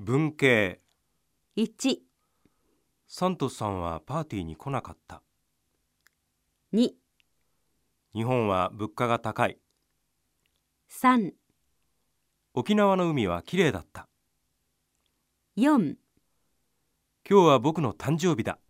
文系。1、サントスさんはパーティーに来なかった。2、日本は物価が高い。3、沖縄の海は綺麗だった。4今日は僕の誕生日だ。